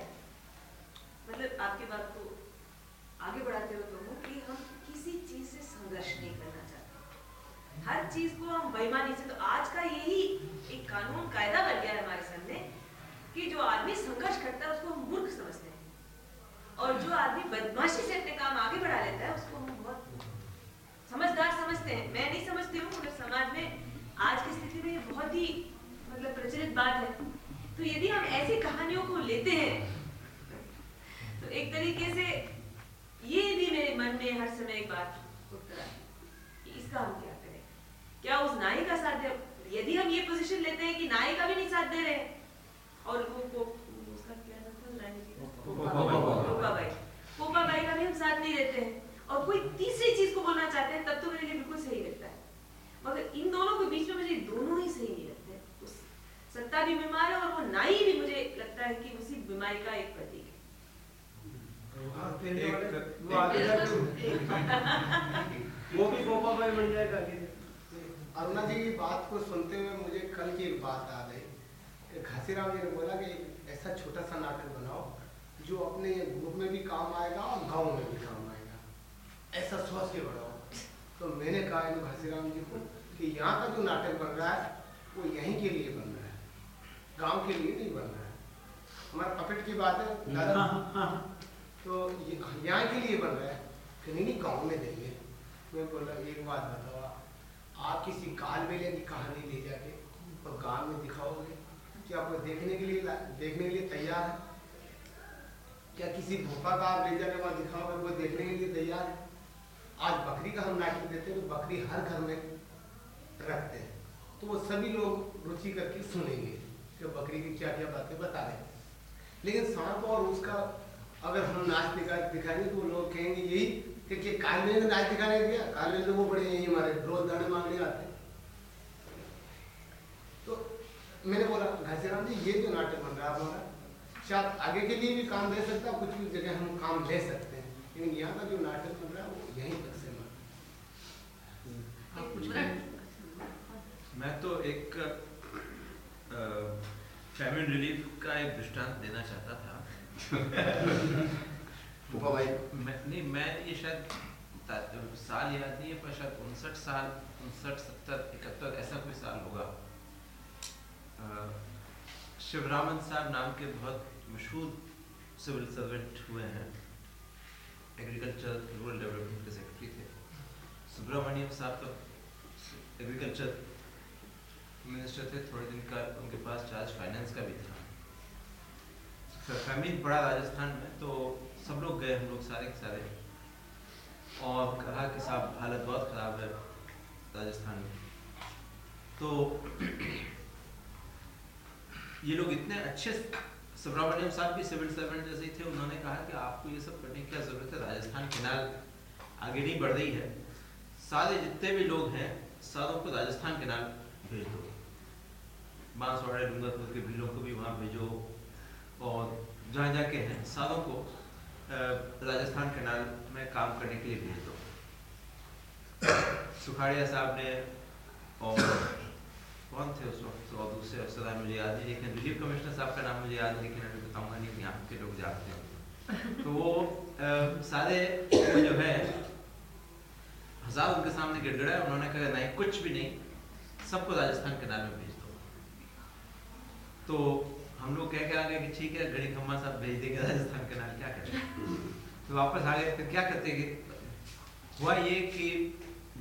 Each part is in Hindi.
मतलब आपकी बात को आगे बढ़ाते हुए कहूँ कि हम किसी चीज़ से संघर्ष नहीं करना चाहते हर चीज़ को हम बेईमानी से तो आज का यही एक कानून कायदा बन गया है हमारे सामने कि जो आदमी संघर्ष करता है उसको हम मूर्ख समझते हैं और जो आदमी बदमाशी से अपने काम आगे बढ़ा लेता है उसको हम बहुत समझदार समझते हैं मैं नहीं समझती हूँ मगर समाज में आज की स्थिति में ये बहुत ही मतलब प्रचलित बात है तो यदि हम ऐसी कहानियों को लेते हैं तो एक तरीके से ये भी में हर समय एक बात उठता है कि इसका हम क्या करें क्या उस नाई का साथ दे यदि हम ये पोजीशन लेते हैं कि नाई का भी नहीं साथ दे रहे और वो को उसका क्या नाम था रानी जी का? पोपा बाई पोपा बाई का भी हम साथ नहीं देते हैं और कोई तीसरी चीज़ को बोलना चाहते हैं तब तो मेरे लिए बिल्कुल सही लगता है मगर इन दोनों के बीच में मुझे दोनों ही सही नहीं लगते सत्ता भी बीमार है और वो नाई भी मुझे लगता है कि उसी बीमारी का एक प्रतीक है वो भी पोपा भाई बन जाएगा अरुणा जी की बात को सुनते हुए मुझे कल की एक बात याद आई घासीराम जी ने बोला कि ऐसा छोटा सा नाटक बनाओ, जो अपने ग्रुप में भी काम आएगा, और गाँव में भी काम आएगा, ऐसा सोच के बनाओ तो मैंने कहा, इन घासीराम जी को कि यहाँ का जो नाटक बन रहा है, वो यहीं के लिए बन रहा है। गाँव के लिए नहीं बन रहा है हमारा पपेट की बात है, दादा। तो ये यहाँ के लिए बन रहा है कि नहीं नहीं, गाँव में देंगे मैं बोला एक बात बताओ आप। किसी काल बेले की कहानी ले जाके और गाँव में दिखाओगे क्या आपको देखने के लिए देखने के लिए तैयार है? क्या किसी भोपा का आप ले जाके वहाँ दिखाओगे, वो देखने के लिए तैयार है? आज बकरी का हम नाटक देते हैं तो बकरी हर घर में रखते हैं। तो वो सभी लोग रुचि करके सुनेंगे कि बकरी की क्या क्या बातें बता रहे हैं। लेकिन सांप और उसका अगर हम नाच दिखा दिखाएँगे तो लोग कहेंगे यही कि, कि काल में नाच दिखाने गया काल में तो बड़े यही हमारे रोज दाने मांगने आते तो मैंने बोला घासीराम जी ये जो नाटक बन रहा है हमारा शायद आगे के लिए भी काम दे सकता कुछ कुछ जगह हम काम ले सकते हैं। लेकिन यहाँ का जो नाटक बन रहा है वो यहीं तक से मैं तो एक फैमिली रिलीफ का एक दृष्टांत देना चाहता था। फूफा भाई मैं नहीं मैं ये शायद साल याद नहीं है पर शायद उनसठ साल उनसठ सत्तर इकहत्तर ऐसा कोई साल होगा। शिवरामन साहब नाम के बहुत मशहूर सिविल सर्वेंट हुए हैं। एग्रीकल्चर रूरल डेवलपमेंट के सेक्रेटरी थे। सुब्रमण्यम साहब तो एग्रीकल्चर मिनिस्टर थे। थोड़े दिन का उनके पास चार्ज फाइनेंस का भी था। फैमिली पड़ा राजस्थान में तो सब लोग गए, हम लोग सारे के सारे। और कहा कि साहब, हालत बहुत ख़राब है राजस्थान में। तो ये लोग इतने अच्छे सुब्रमण्यम साहब भी सिविल सर्वेंट जैसे ही थे, उन्होंने कहा कि आपको ये सब करने की क्या ज़रूरत है? राजस्थान केनाल आगे नहीं बढ़ रही है। सारे जितने भी लोग हैं, सारों को राजस्थान केनाल भेज दो। बांसवाड़े, डूंगरपुर के भीलों को भी वहाँ भेजो। और जहाँ जहाँ के हैं सारों को राजस्थान केनाल में काम करने के लिए भेज दो। सुखाड़िया साहब ने और कौन थे उस वक्त? और दूसरे अफसर मुझे याद नहीं, लेकिन रिलीफ कमिश्नर साहब का नाम मुझे याद है लेकिन अभी बताऊँगा नहीं कि यहाँ के लोग जानते हैं तो वो सारे जो है, हज़ार उनके सामने गिड़गिड़ाए उन्होंने कहा, नहीं, कुछ भी नहीं, सबको राजस्थान केनाल में भेज दो। तो हम लोग कह के आ गए कि ठीक है गणी खम्मा साहब भेज देंगे राजस्थान के केनाल, क्या करें? तो वापस आ गए, फिर क्या करते हुआ ये कि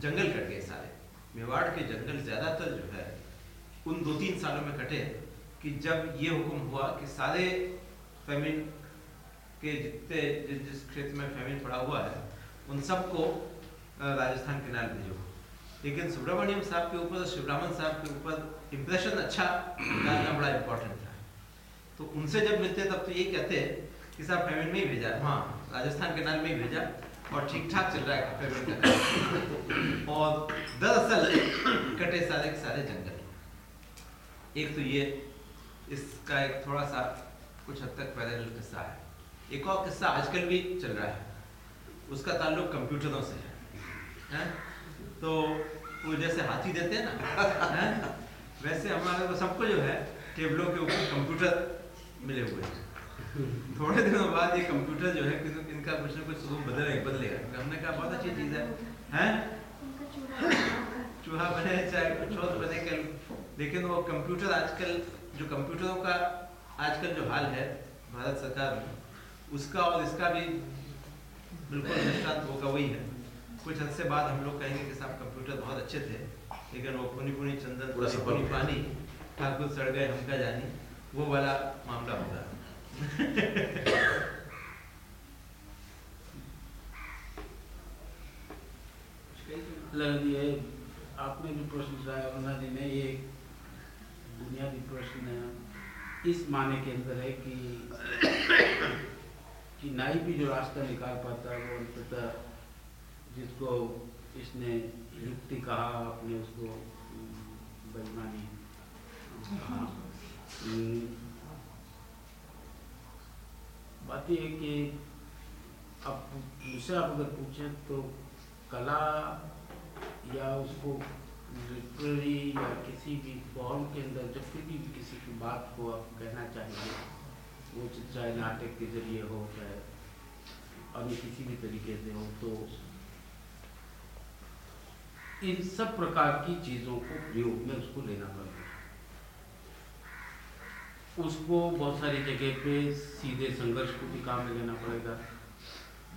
जंगल कट गए सारे। मेवाड़ के जंगल ज़्यादातर जो है, उन दो तीन सालों में कटे कि जब ये हुक्म हुआ कि सारे फेमिन के जितने, जिस जिस क्षेत्र में फेमिन पड़ा हुआ है, उन सबको राजस्थान किनार भेजो। लेकिन सुब्रमण्यम साहब के ऊपर, शिवरामन साहब के ऊपर इम्प्रेशन अच्छा डालना बड़ा इम्पोर्टेंट तो उनसे जब मिलते तब तो ये कहते हैं कि साहब पेमेंट में ही भेजा हाँ। राजस्थान किनार में ही भेजा और ठीक ठाक चल रहा है फेमिन का और दरअसल कटे सारे के सारे जंगल। एक तो ये, इसका एक थोड़ा सा कुछ हद तक पैरेलल किस्सा है। एक और किस्सा आजकल भी चल रहा है। उसका ताल्लुक कंप्यूटरों से है। हैं? तो वो जैसे हाथी देते हैं ना? हैं? वैसे हमारे को सबको जो है, टेबलों के ऊपर कंप्यूटर मिले हुए हैं। थोड़े दिनों बाद ये कंप्यूटर जो है किसी- इनका कुछ ना कुछ स्वरूप बदलेगा बदलेगा। हमने कहा बहुत अच्छी चीज़ है। हैं? चूहा बने चाहे कुछ और बने कल लेकिन वो कंप्यूटर आजकल जो कंप्यूटरों का आजकल जो हाल है भारत सरकार में उसका और इसका भी बिल्कुल दृष्टांत होगा वही है। कुछ हद से बाद हम लोग कहेंगे कि साहब कंप्यूटर बहुत अच्छे थे लेकिन वो पुनी पुनी चंदन पुनी। पानी ठाकुर सड़ गए हमका जानी। वो वाला मामला होगा। लग आपने जो प्रश्न उठाया जी ने ये बुनियादी प्रश्न है। इस माने के अंदर है कि कि नाई भी जो रास्ता निकाल पाता है वो अंततः जिसको इसने युक्ति कहा आपने उसको अम, बेईमानी कहा बात ये है कि अब मुझसे आप अगर पूछें तो कला या उसको लिटरेरी या किसी भी फॉर्म के अंदर जब भी किसी की बात को आप कहना चाहिए वो चाहे नाटक के ज़रिए हो, चाहे अन्य किसी भी तरीके से हो तो इन सब प्रकार की चीज़ों को प्रयोग में उसको लेना पड़ेगा उसको बहुत सारी जगह पे सीधे संघर्ष को भी काम में लेना पड़ेगा।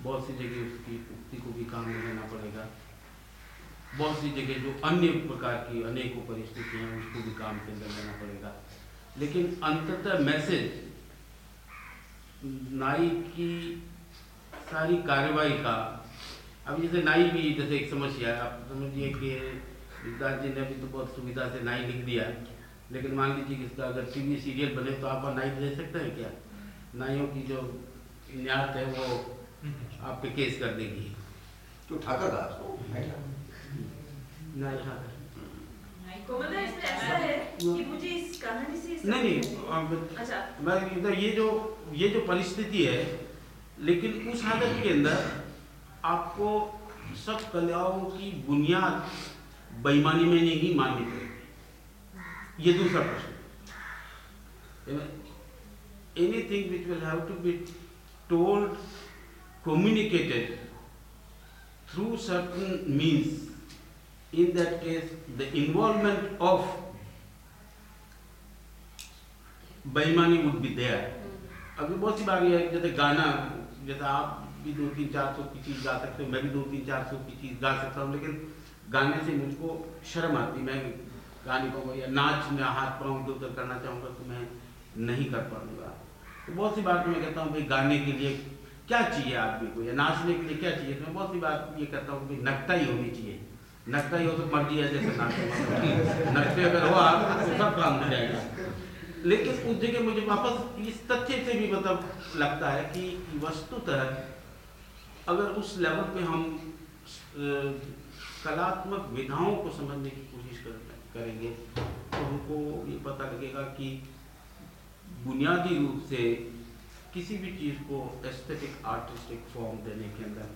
बहुत सी जगह उसकी उक्ति को भी काम में लेना पड़ेगा। बहुत सी जगह जो अन्य प्रकार की अनेकों परिस्थितियाँ हैं, उसको भी काम के अंदर लेना पड़ेगा। लेकिन अंततः मैसेज, नाई की सारी कार्यवाही का, अब जैसे नाई भी, जैसे एक समस्या है, आप समझिए कि विद्यार्थ जी ने अभी तो बहुत सुविधा से नाई लिख दिया। लेकिन मान लीजिए कि इसका अगर टीवी सीरियल बने तो आप नाई दे सकते हैं क्या? नाइयों की जो न्यात है वो आप पे केस कर देगी। तो ठाकर दास नाई हाँ कोमलदा है कि मुझे इस कहानी से नहीं नहीं अच्छा। मैं ये जो ये जो परिस्थिति है लेकिन उस हालत के अंदर आपको सब कलाओं की बुनियाद बेईमानी में नहीं माननी पड़ेगी ये दूसरा प्रश्न। Anything which will have to be told communicated through certain means in that case the involvement of बेईमानी वुड बी देयर अभी बहुत सी बार ये है जैसे गाना जैसे आप भी दो तीन चार सौ की चीज़ गा सकते हो मैं भी दो तीन चार सौ की चीज़ गा सकता हूँ लेकिन गाने से मुझको शर्म आती मैं गाने को या नाच में हाथ पाँव इधर उधर करना चाहूँगा तो मैं नहीं कर पाऊँगा। तो बहुत सी बार तो मैं कहता हूँ भाई गाने के लिए क्या चाहिए आदमी को? या नाचने के लिए क्या चाहिए? तो मैं बहुत सी बात ये कहता हूँ कि नकता ही होनी चाहिए। नकता ही हो तो मर्ज़ी है जैसे नाचो नकते अगर हो आप तो सब काम हो जाएगा। लेकिन उस जगह मुझे वापस इस तथ्य से भी मतलब लगता है कि वस्तुतः अगर उस लेवल पे हम कलात्मक विधाओं को समझने की कोशिश कर, करेंगे तो हमको ये पता लगेगा कि बुनियादी रूप से किसी भी चीज़ को एस्थेटिक आर्टिस्टिक फॉर्म देने के अंदर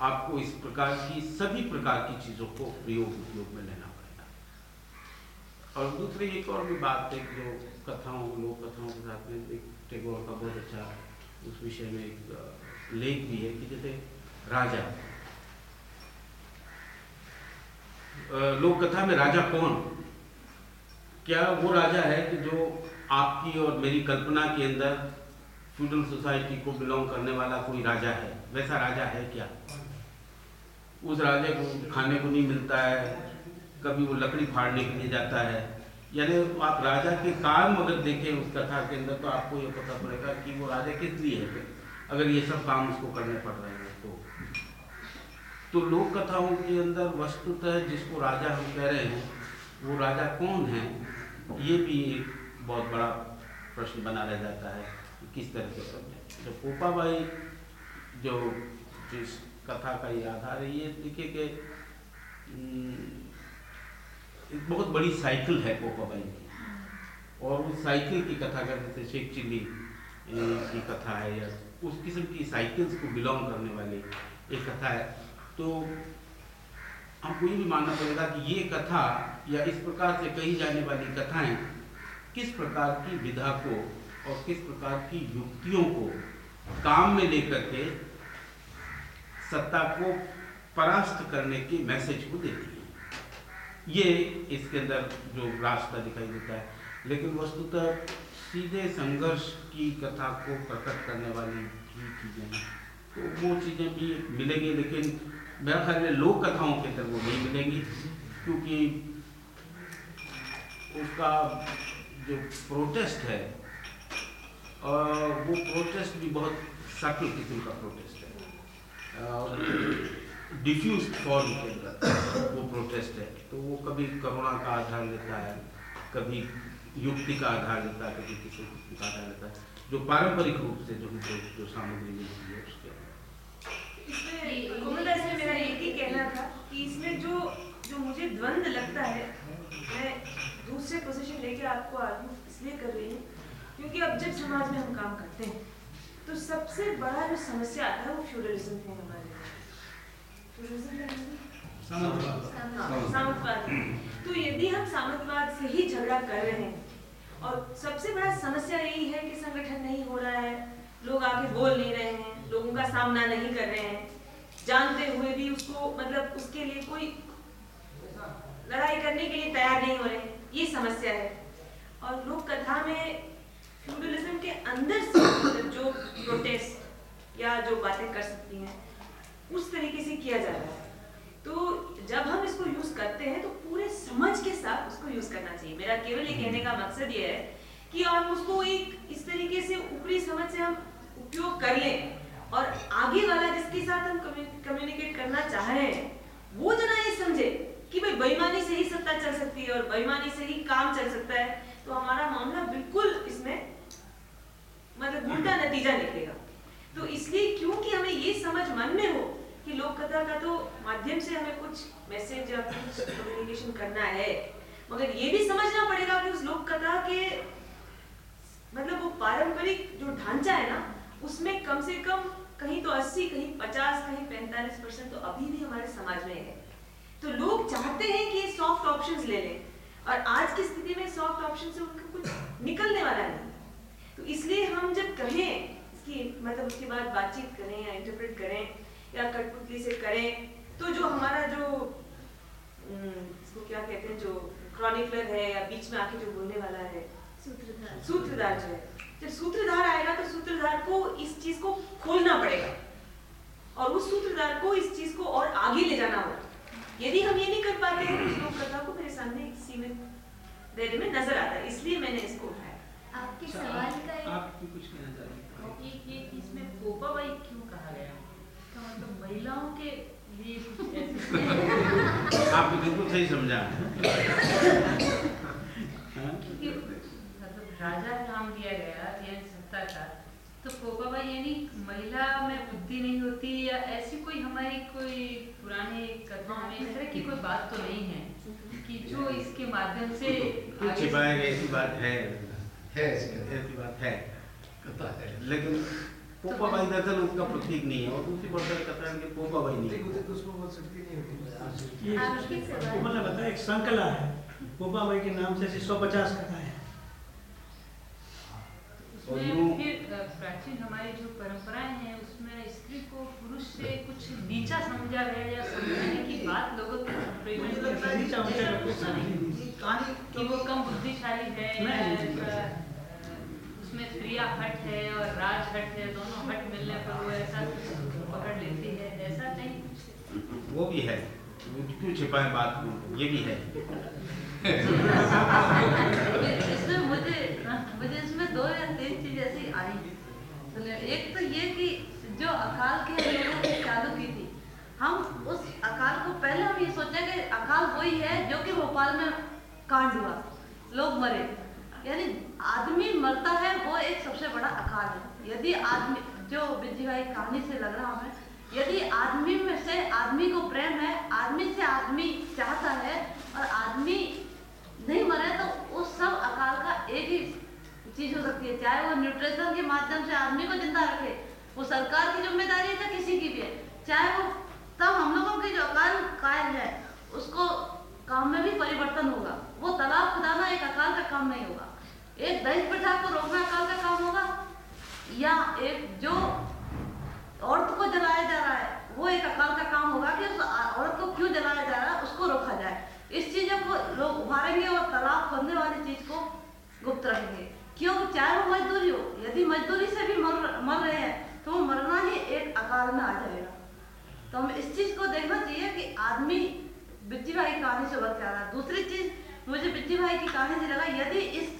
आपको इस प्रकार की, सभी प्रकार की चीज़ों को प्रयोग उपयोग में लेना पड़ेगा। और दूसरी एक और भी बात है जो कथाओं, लोक कथाओं के साथ में एक टैगोर का बहुत अच्छा उस विषय में एक लेख भी है कि जैसे राजा लोक कथा में राजा कौन? क्या वो राजा है कि जो आपकी और मेरी कल्पना के अंदर फ्यूडल सोसाइटी को बिलोंग करने वाला कोई राजा है? वैसा राजा है क्या? उस राजा को खाने को नहीं मिलता है, कभी वो लकड़ी फाड़ने के लिए जाता है। यानी आप राजा के काम अगर देखें उस कथा के अंदर तो आपको ये पता पड़ेगा कि वो राजा किस लिए है। अगर ये सब काम उसको करने पड़ रहे हैं। तो लोक कथाओं के अंदर वस्तुतः जिसको राजा हम कह रहे हैं वो राजा कौन है ये भी एक बहुत बड़ा प्रश्न बना रह जाता है कि किस तरह से तो पोपाबाई जो जिस कथा का ये आधार है ये देखिए कि हम्म, एक बहुत बड़ी साइकिल है पोपाबाई की। और उस साइकिल की कथा का जैसे शेख चिल्ली की कथा है या उस किस्म की साइकिल्स को बिलोंग करने वाली एक कथा है। तो हमको ये भी मानना पड़ेगा कि ये कथा या इस प्रकार से कही जाने वाली कथाएँ किस प्रकार की विधा को और किस प्रकार की युक्तियों को काम में लेकर के सत्ता को परास्त करने के मैसेज को देती है। ये इसके अंदर जो रास्ता दिखाई देता है। लेकिन वस्तुतः सीधे संघर्ष की कथा को प्रकट करने वाली भी चीज़ें हैं। तो वो चीज़ें भी मिलेंगी, लेकिन मेरा ख्याल है लोक कथाओं के अंदर वो नहीं मिलेंगी क्योंकि उसका जो प्रोटेस्ट है वो प्रोटेस्ट भी बहुत सटल किस्म का प्रोटेस्ट है। डिफ्यूज फॉर्म के अंदर वो प्रोटेस्ट है। तो वो कभी करुणा का आधार लेता है कभी युक्ति का आधार लेता है कभी किसी का आधार लेता है जो पारंपरिक रूप से जो जो, जो सामग्री मिलती है उसके इसमें कोमलदास में मेरा एक ही कहना था कि इसमें जो जो मुझे द्वंद लगता है मैं दूसरे पोजीशन लेके आपको आर्ग्यू इसलिए कर रही हूँ क्योंकि अब जब समाज में हम काम करते हैं तो सबसे बड़ा जो समस्या आता है वो फ्यूडलिज्म है हमारे सामंतवाद तो यदि हम सामंतवाद से ही झगड़ा कर रहे हैं और सबसे बड़ा समस्या यही है कि संगठन नहीं हो रहा है लोग आगे बोल नहीं रहे हैं लोगों का सामना नहीं कर रहे हैं जानते हुए भी उसको मतलब उसके लिए कोई लड़ाई करने के लिए तैयार नहीं हो रहे। ये समस्या है। और लोक कथा में फ्यूडलिज्म के अंदर से मतलब जो प्रोटेस्ट या जो बातें कर सकती हैं, उस तरीके से किया जा रहा है। तो जब हम इसको यूज़ करते हैं तो पूरे समझ के साथ उसको यूज़ करना चाहिए। मेरा केवल ये कहने का मकसद ये है कि हम उसको एक इस तरीके से ऊपरी समझ से हम उपयोग कर लें और आगे वाला जिसके साथ हम कम्युनिकेट करना चाह रहे हैं, वो जना ये समझे कि भाई बेईमानी से ही सत्ता चल सकती है और बेईमानी से ही काम चल सकता है तो हमारा मामला बिल्कुल इसमें मतलब उल्टा नतीजा निकलेगा। तो इसलिए क्योंकि हमें ये समझ मन में हो कि लोक कथा का तो माध्यम से हमें कुछ मैसेज या कुछ कम्युनिकेशन करना है, मगर ये भी समझना पड़ेगा कि उस लोक कथा के मतलब वो पारंपरिक जो ढांचा है ना उसमें कम से कम कहीं तो 80 कहीं 50 कहीं 45 परसेंट तो अभी भी हमारे समाज में है। तो लोग चाहते हैं कि सॉफ्ट ऑप्शंस ले लें। और आज की स्थिति में सॉफ्ट ऑप्शन से उनको कुछ निकलने वाला नहीं। तो इसलिए हम जब कहें इसकी मतलब उसके बाद बातचीत करें या इंटरप्रेट करें या कठपुतली से करें तो जो हमारा जो इसको क्या कहते हैं जो क्रॉनिकलर है या बीच में आके जो बोलने वाला है सूत्रधार। सूत्रधार जो है। जब सूत्रधार आएगा तो सूत्रधार को इस चीज़ को खोलना पड़ेगा। और उस सूत्रधार को इस चीज़ को और आगे ले जाना होगा। यदि हम ये नहीं कर पाते हैं तो लोक कथा को मेरे सामने एक सीमित दायरे में नज़र आता है। इसलिए मैंने इसको उठाया। आपके सवाल का एक आप कुछ कहना चाह रहे हैं एक ये इसमें पोपा बाई क्यों कहा गया? तो मतलब महिलाओं के लिए कुछ ऐसे? आपने बिल्कुल सही समझा। राजा नाम दिया गया या सत्ता का तो पोपा बाई यानी महिला में बुद्धि नहीं होती या ऐसी कोई हमारी कोई पुराने कथा में इस तरह की कोई बात तो नहीं है कि जो इसके माध्यम से कुछ छिपाया गया ऐसी बात है है। ऐसी बात है कथा है लेकिन पोपा भाई दरअसल उसका प्रतीक नहीं है और दूसरी बढ़कर कहता है कि पोपा भाई नहीं मतलब एक श्रृंखला है गोपा भाई के नाम से सौ पचास कथा है उसमें फिर प्राचीन हमारी जो परंपराएँ हैं उसमें स्त्री को पुरुष से कुछ नीचा समझा गया या समझाने की बात लोगों के है का वो कम बुद्धिशाली है अ, उसमें स्त्रिया हट है और राज हट है दोनों हट मिलने पर वो ऐसा पकड़ लेती है ऐसा नहीं वो भी है क्यों छिपाए बात ये भी है इसमें मुझे मुझे इसमें दो या तीन चीज़ ऐसी आई मतलब एक तो ये कि जो अकाल के लोगों ने चालू की थी। हम उस अकाल को पहले हम ये सोचे कि अकाल वही है जो कि भोपाल में कांड हुआ। लोग मरे। यानी आदमी मरता है, वो एक सबसे बड़ा अकाल है। यदि आदमी, जो बिज़ी भाई कहानी से लग रहा हमें यदि आदमी में से आदमी को प्रेम है, आदमी से आदमी चाहता है और आदमी नहीं मरे तो उस सब अकाल का एक ही चीज़ हो सकती है। चाहे वो न्यूट्रिशन के माध्यम से आदमी को ज़िंदा रखे, वो सरकार की ज़िम्मेदारी है चाहे किसी की भी है। चाहे वो तब हम लोगों की जो अकाल कायल है, उसको काम में भी परिवर्तन होगा। वो तालाब खुदाना एक अकाल का काम नहीं होगा। एक दहेज प्रथा को रोकना अकाल का काम होगा। या एक जो औरत को जलाया जा रहा है, वो एक अकाल का काम होगा कि उस औरत को क्यों जलाया जा रहा है उसको रोका जाए इस चीज़ों को लोग उभारेंगे और तालाब खोदने वाली चीज़ को गुप्त रखेंगे क्यों चाहे वो मजदूरी हो यदि मजदूरी से भी मर मर रहे हैं तो वो मरना ही एक अकाल में आ जाएगा तो हमें इस चीज़ को देखना चाहिए कि आदमी बिज्जी भाई की कहानी से के आ है। दूसरी चीज़, मुझे बिज्जी भाई की कहानी से लगा, यदि इस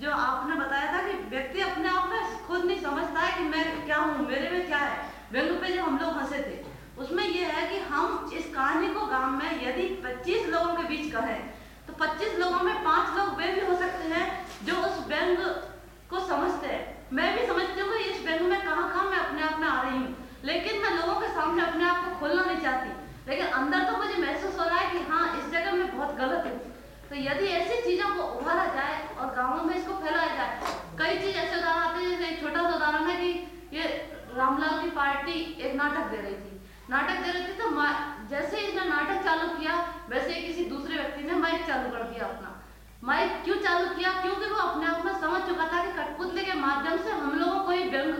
जो आपने बताया था कि व्यक्ति अपने आप में खुद नहीं समझता है कि मैं क्या हूँ, मेरे में क्या है, व्यंग पे जब हम लोग हंसे थे, उसमें यह है कि हम इस कहानी को गाँव में यदि 25 लोगों के बीच कहें तो 25 लोगों में पाँच लोग वे भी हो सकते हैं जो उस व्यंग को समझते हैं। मैं भी समझती हूँ इस व्यंग में कहाँ कहाँ मैं अपने आप में आ रही हूँ। लेकिन मैं लोगों के सामने अपने आप को खोलना नहीं चाहती। लेकिन अंदर तो मुझे महसूस हो रहा है कि हाँ इस जगह मैं बहुत गलत हूँ। तो यदि ऐसी चीज़ों को उभारा जाए और गाँवों में इसको फैलाया जाए, कई चीज़ ऐसे उदाहरण आते हैं, जैसे छोटा सा उदाहरण है कि ये रामलाल की पार्टी एक नाटक दे रही थी। नाटक दे रही थी तो जैसे इसने नाटक चालू किया, वैसे किसी दूसरे व्यक्ति ने माइक चालू कर दिया अपना। माइक क्यों चालू किया? क्योंकि वो अपने आप में समझ चुका था कि कठपुतली के माध्यम से हम लोगों को ही व्यंग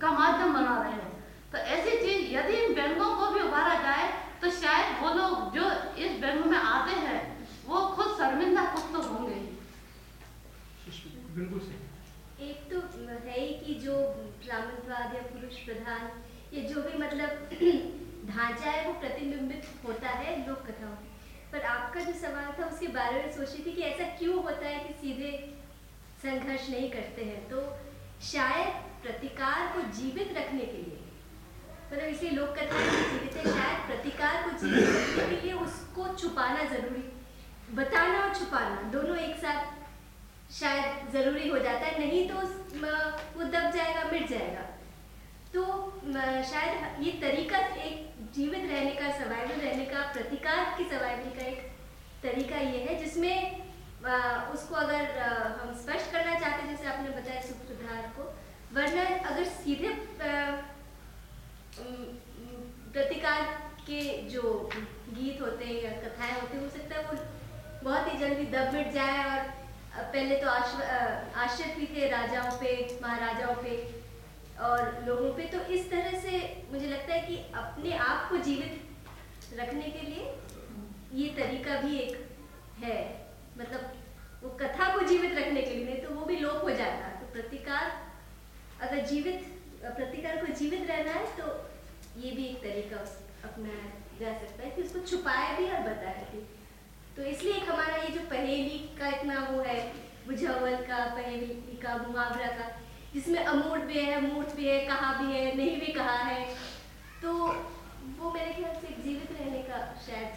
का माध्यम बना रहे हैं। तो ऐसी चीज़ यदि इन व्यंगों को भी उभारा जाए तो शायद वो लोग जो इस व्यंग में आते हैं वो खुद शर्मिंदा कुछ तो होंगे बिल्कुल सही। एक तो है ही कि जो ब्राह्मणवाद या पुरुष प्रधान ये जो भी मतलब ढांचा है वो प्रतिबिंबित होता है लोक कथाओं में। पर आपका जो सवाल था उसके बारे में सोची थी कि ऐसा क्यों होता है कि सीधे संघर्ष नहीं करते हैं? तो शायद प्रतिकार को जीवित रखने के लिए मतलब इसलिए लोक कथाएँ जीवित है, शायद प्रतिकार को जीवित के लिए उसको छुपाना ज़रूरी, बताना और छुपाना, दोनों एक साथ शायद ज़रूरी हो जाता है, नहीं तो वो दब जाएगा, मिट जाएगा। तो शायद ये तरीका एक जीवित रहने का सर्वाइवल रहने का, प्रतिकार की सर्वाइवल का एक तरीका ये है, जिसमें उसको अगर हम स्पष्ट करना चाहते जैसे आपने बताया सूत्रधार को, वरना अगर सीधे प्रतिकार के जो गीत होते हैं या कथाएँ होती हैं, हो सकता है वो बहुत ही जल्दी दब मिट जाए और पहले तो आश्रित भी थे राजाओं पे, महाराजाओं पे और लोगों पे। तो इस तरह से मुझे लगता है कि अपने आप को जीवित रखने के लिए ये तरीका भी एक है। मतलब वो कथा को जीवित रखने के लिए तो वो भी लोप हो जाता तो प्रतिकार अगर जीवित प्रतिकार को जीवित रहना है तो ये भी एक तरीका अपनाया जा सकता है कि उसको छुपाया भी और बताया भी। तो इसलिए एक हमारा ये जो पहेली का इतना वो है, बुझावल का पहेली का मुहावरा का, जिसमें अमूर्त भी है, मूर्त भी है, कहा भी है, नहीं भी कहा है तो वो मेरे ख्याल से जीवित रहने का शायद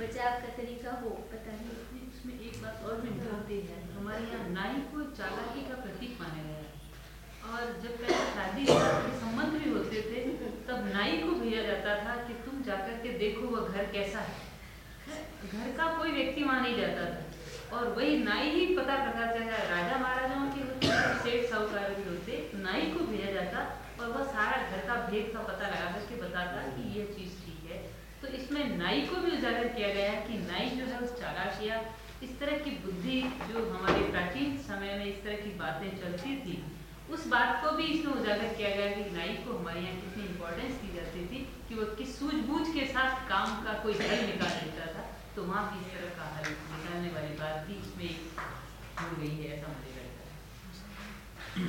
बचाव का तरीका हो, पता नहीं। इसमें एक बात और भी है। हमारे यहाँ नाई को चालाकी का प्रतीक माना गया और जब पहले शादी के संबंध भी होते थे, तब नाई को भेजा जाता था कि तुम जाकर के देखो वह घर कैसा है। घर का कोई व्यक्ति वहाँ नहीं जाता था। और वही नाई ही पता करता चाहे राजा महाराजाओं के होते सेठ साहूकार भी होते, नाई को भेजा जाता और वह सारा घर का भेद का पता लगा करके बताता कि यह चीज़ ठीक है। तो इसमें नाई को भी उजागर किया गया है कि नाई जो है उस चालाशिया इस तरह की बुद्धि जो हमारे प्राचीन समय में इस तरह की बातें चलती थी उस बात को भी इसमें उजागर किया गया कि नाई को हमारे यहाँ कितनी इम्पोर्टेंस दी जाती थी कि वो किस सूझबूझ के साथ काम का कोई हल निकाल देता था। तो वहाँ भी इस तरह का हल निकालने वाली बात भी इसमें जुड़ गई है, ऐसा मुझे लगता है।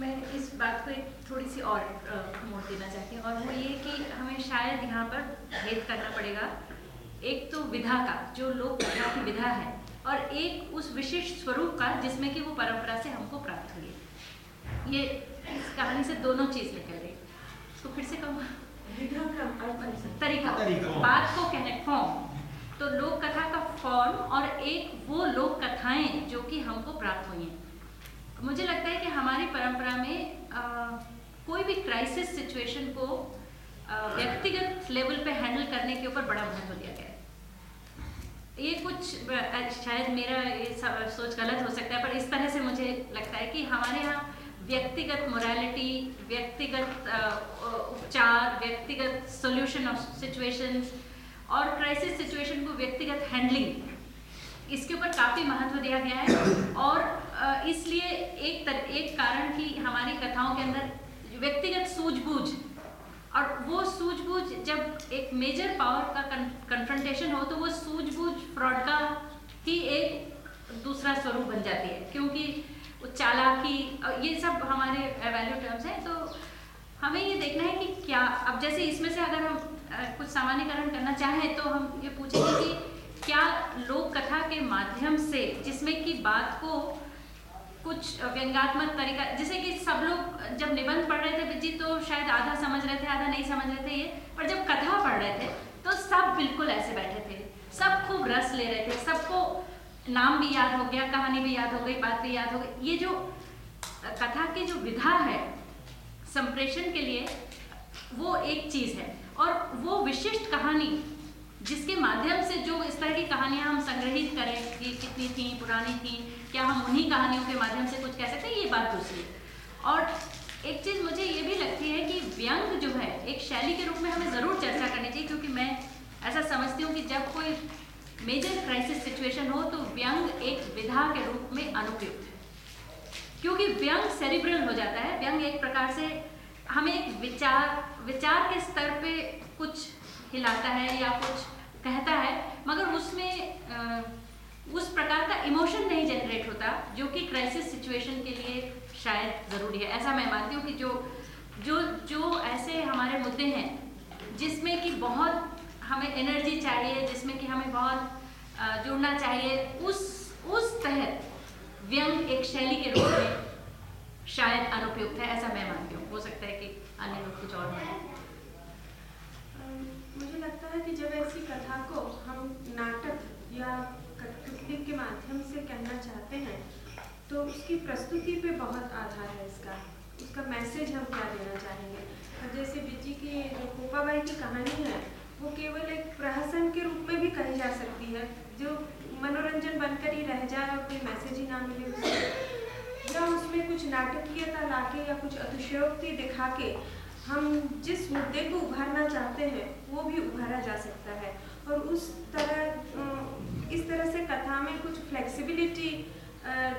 मैं इस बात को एक थोड़ी सी और मोड़ देना चाहती हूँ और वो ये कि हमें शायद यहाँ पर भेद करना पड़ेगा। एक तो विधा का, जो लोक कथा की विधा है, और एक उस विशिष्ट स्वरूप का जिसमें कि वो परंपरा से हमको प्राप्त हुई है। ये इस कहानी से दोनों चीज़ निकल गई तो फिर से कहूँ विधा का अर्थ तरीका। तरीका। बात को कहने फॉर्म तो लोक कथा का फॉर्म और एक वो लोक कथाएँ जो कि हमको प्राप्त हुई हैं। मुझे लगता है कि हमारी परंपरा में अ, कोई भी क्राइसिस सिचुएशन को व्यक्तिगत लेवल पे हैंडल करने के ऊपर बड़ा महत्व दिया गया है। ये कुछ शायद मेरा ये स- सोच गलत हो सकता है पर इस तरह से मुझे लगता है कि हमारे यहाँ व्यक्तिगत मोरालिटी व्यक्तिगत उपचार व्यक्तिगत सोल्यूशन ऑफ़ सिचुएशंस और क्राइसिस सिचुएशन को व्यक्तिगत हैंडलिंग इसके ऊपर काफ़ी महत्व दिया गया है और इसलिए एक तर, एक कारण की हमारी कथाओं के अंदर व्यक्तिगत सूझबूझ और वो सूझबूझ जब एक मेजर पावर का कन्फ्रंटेशन हो तो वो सूझबूझ फ्रॉड का ही एक दूसरा स्वरूप बन जाती है। क्योंकि चालाकी ये सब हमारे वैल्यू टर्म्स हैं तो हमें ये देखना है कि क्या, अब जैसे इसमें से अगर हम कुछ सामान्यकरण करना चाहें तो हम ये पूछेंगे कि क्या लोक कथा के माध्यम से, जिसमें कि बात को कुछ व्यंगात्मक तरीका, जैसे कि सब लोग जब निबंध पढ़ रहे थे बिज़ी तो शायद आधा समझ रहे थे, आधा नहीं समझ रहे थे ये, पर जब कथा पढ़ रहे थे तो सब बिल्कुल ऐसे बैठे थे, सब खूब रस ले रहे थे, सबको नाम भी याद हो गया, कहानी भी याद हो गई, बात भी याद हो गई। ये जो कथा की जो विधा है, संप्रेषण के लिए, वो एक चीज़ है। और वो विशिष्ट कहानी, जिसके माध्यम से जो इस तरह की कहानियाँ हम संग्रहित करें, कि कितनी थी, पुरानी थी, क्या हम उन्हीं कहानियों के माध्यम से कुछ कह सकते हैं, ये बात दूसरी और एक चीज़ मुझे ये भी लगती है कि व्यंग जो है, एक शैली के रूप में हमें ज़रूर चर्चा करनी चाहिए, क्योंकि मैं ऐसा समझती हूँ कि जब कोई मेजर क्राइसिस सिचुएशन हो तो व्यंग एक विधा के रूप में अनुपयुक्त है। क्योंकि व्यंग सेरिब्रल हो जाता है, व्यंग एक प्रकार से हमें एक विचार विचार के स्तर पे कुछ हिलाता है या कुछ कहता है, मगर उसमें उस प्रकार का इमोशन नहीं जनरेट होता, जो कि क्राइसिस सिचुएशन के लिए शायद ज़रूरी है। ऐसा मैं मानती हूँ कि जो जो जो ऐसे हमारे मुद्दे हैं, जिसमें कि बहुत हमें एनर्जी चाहिए, जिसमें कि हमें बहुत जुड़ना चाहिए। उस उस तहत व्यंग एक शैली के रूप में शायद अनुपयुक्त है, ऐसा मैं मानती हूँ। हो सकता है कि अन्य लोग कुछ और माने। मुझे लगता है कि जब ऐसी कथा को हम नाटक या कठपुतली के माध्यम से कहना चाहते हैं तो उसकी प्रस्तुति पे बहुत आधार है इसका। उसका मैसेज हम क्या देना चाहेंगे? और जैसे बिज्जी की जो कोपाबाई की कहानी है वो केवल एक प्रहसन के रूप में भी कही जा सकती है, जो मनोरंजन बनकर ही रह जाए और कोई मैसेज ही ना मिले उससे या उसमें कुछ नाटकीयता लाके या कुछ अतिशयोक्ति दिखा के हम जिस मुद्दे को उभारना चाहते हैं, वो भी उभारा जा सकता है। और उस तरह इस तरह से कथा में कुछ फ्लेक्सिबिलिटी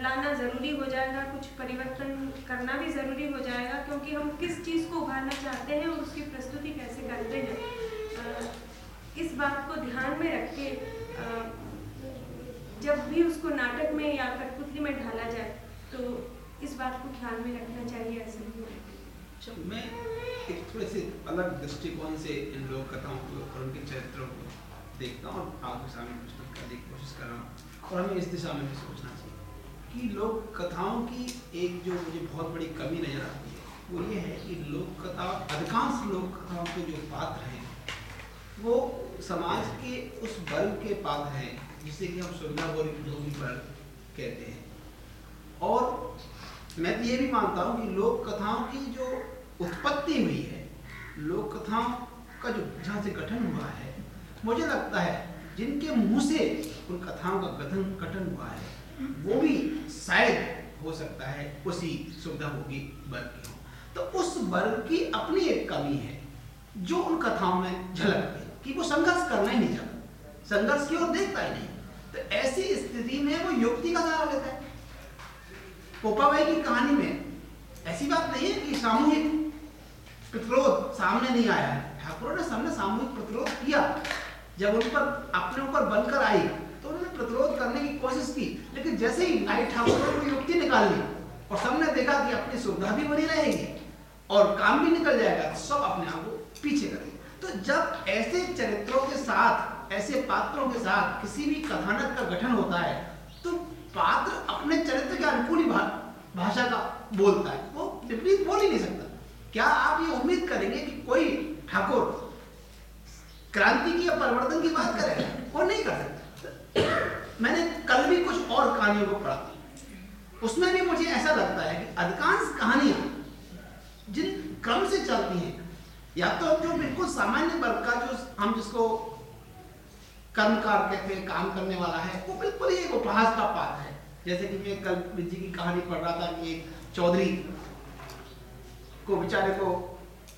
लाना ज़रूरी हो जाएगा, कुछ परिवर्तन करना भी ज़रूरी हो जाएगा, क्योंकि हम किस चीज़ को उभारना चाहते हैं और उसकी प्रस्तुति कैसे करते हैं। इस बात को ध्यान में रख के जब भी उसको नाटक में या कठपुतली में ढाला जाए तो इस बात को ख्याल में रखना चाहिए, ऐसे मैं एक थोड़े से अलग दृष्टिकोण से इन लोक कथाओं को, और उनके चरित्रों को देखता हूँ, और आपके सामने कुछ करने की कोशिश कर रहा हूँ, और हमें इस दिशा में भी सोचना चाहिए कि लोक कथाओं की एक जो मुझे बहुत बड़ी कमी नज़र आती है, वो ये है कि लोक कथा, अधिकांश लोक कथाओं के जो पात्र हैं वो समाज के उस वर्ग के पात्र हैं, जिसे कि हम सुविधा भोगी वर्ग कहते हैं। और मैं तो ये भी मानता हूँ कि लोक कथाओं की जो उत्पत्ति हुई है, लोक कथाओं का जो जहाँ से गठन हुआ है, मुझे लगता है जिनके मुँह से उन कथाओं का गठन गठन हुआ है, वो भी शायद हो सकता है उसी सुविधा होगी वर्ग के हो। तो उस वर्ग की अपनी एक कमी है, जो उन कथाओं में झलक गई कि वो संघर्ष करना ही नहीं चाहता। संघर्ष की ओर देखता ही नहीं। तो ऐसी स्थिति में वो युक्ति का सहारा लेता है। पोपाबाई की कहानी में ऐसी बात नहीं है कि सामूहिक प्रतिरोध सामने नहीं आया है। ने सामने सामूहिक प्रतिरोध किया। जब उन पर अपने ऊपर बनकर आई तो उन्होंने प्रतिरोध करने की कोशिश की। लेकिन जैसे ही नाई ठाकुरों कोई युक्ति निकाल ली और सबने देखा कि अपनी सुविधा भी बनी रहेगी, और काम भी निकल जाएगा तो सब अपने आप को पीछे करेंगे तो जब ऐसे चरित्रों के साथ, ऐसे पात्रों के साथ किसी भी कथानक का गठन होता है तो पात्र अपने चरित्र के अनुकूल भाषा का बोलता है। वो विपरीत बोल ही नहीं सकता। क्या आप ये उम्मीद करेंगे कि कोई ठाकुर क्रांति की या परिवर्तन की बात करेगा वो नहीं कर सकता। मैंने कल भी कुछ और कहानियों को पढ़ा उसमें भी मुझे ऐसा लगता है कि अधिकांश कहानियाँ जिन क्रम से चलती हैं या तो जो बिल्कुल सामान्य वर्ग का जो हम जिसको कर्मकार कहते हैं, काम करने वाला है, वो बिल्कुल ही एक उपहास का पात्र है। जैसे कि मैं कल जी की कहानी पढ़ रहा था कि एक चौधरी को बेचारे को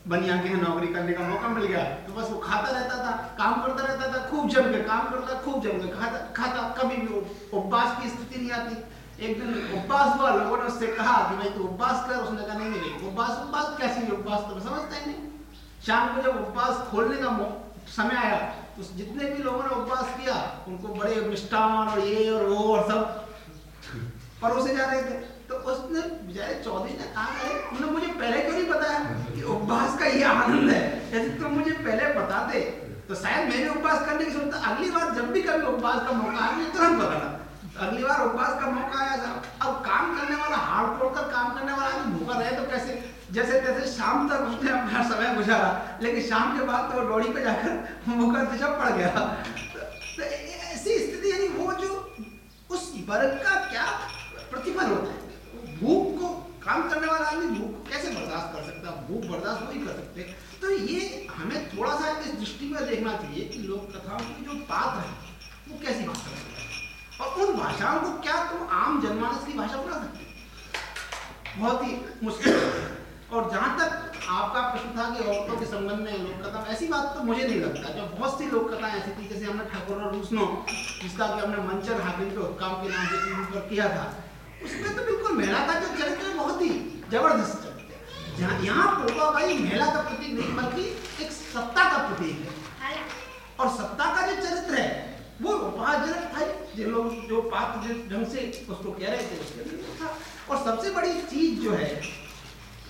बनिया के नौकरी करने का मौका मिल गया। तो बस वो खाता रहता था, काम करता रहता था, खूब जम के काम करता खूब जम के खाता खाता। कभी भी उपवास की स्थिति नहीं आती। एक दिन उपवास हुआ, लोगों ने उससे कहा कि भाई तू उपवास कर। उसने कहा, नहीं नहीं उपवास उपवास कैसे उपवास तो समझता ही नहीं। शाम को जब उपवास खोलने का समय आया। तो जितने भी लोगों ने उपवास किया, उनको बड़े मिष्ठान और ये और वो और सब परोसे जा रहे थे। तो उसने बेचारे चौधरी ने कहा उन्होंने मुझे पहले क्यों नहीं बताया कि उपवास का ये आनंद है? यदि तुम मुझे पहले बताते तो शायद मेरे उपवास करने की सोचता अगली बार जब भी कभी उपवास का मौका आया, मुझे तुरंत बताना अगली बार उपवास का मौका आया अब काम करने वाला, हाथ तोड़कर काम करने वाला आदमी भूखा रहे तो कैसे? जैसे तैसे शाम तक उसने अपना समय गुजारा, लेकिन शाम के बाद तो डोरी पे जाकर दिशा पड़ गया। तो ऐसी स्थिति, यानी वो जो उस वर्ग का क्या प्रतिफल होता है? भूख को काम करने वाला आदमी भूख कैसे बर्दाश्त कर सकता है? भूख बर्दाश्त नहीं कर सकते। तो ये हमें थोड़ा सा इस दृष्टि में देखना चाहिए कि लोक कथाओं की जो पात्र है, वो कैसी भाषा में और उन भाषाओं को क्या तुम आम जनमानस की भाषा बना सकते बहुत ही मुश्किल। और जहाँ तक आपका प्रश्न था कि औरतों के संबंध में लोक कथा ऐसी बात तो मुझे नहीं लगता जो बहुत सी लोक कथाएँ ऐसी थी जैसे हमने ठाकुर और रूसनो जिसका कि हमने मंचर हाकिम के हुक्काम के नाम से पर किया था। उसमें तो बिल्कुल महिला का जो चरित्र है बहुत ही। ज़बरदस्त यहाँ पोपा भाई महिला का प्रतीक नहीं बल्कि एक सत्ता का प्रतीक है। और सत्ता का जो चरित्र है वो उपहाजनक था जो लोग जो पात्र ढंग से उसको कह रहे थे उसके था। और सबसे बड़ी चीज़ जो है